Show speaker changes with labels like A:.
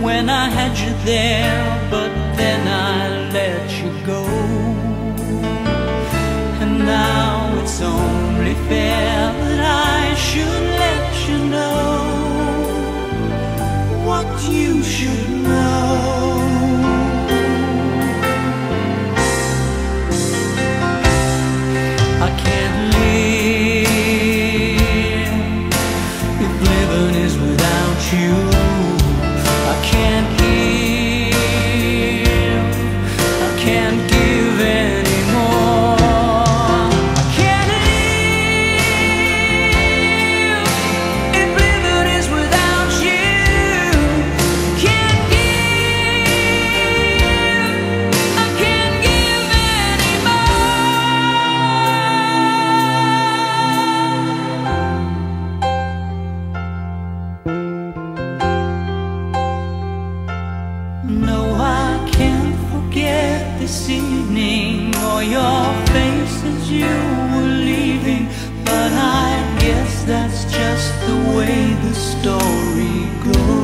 A: When I had you there, but then I let you go. And now it's only fair that I should let you know what you should know. I can't live if living is without you. this evening Or your face as you were leaving. But I guess that's just the way the story goes.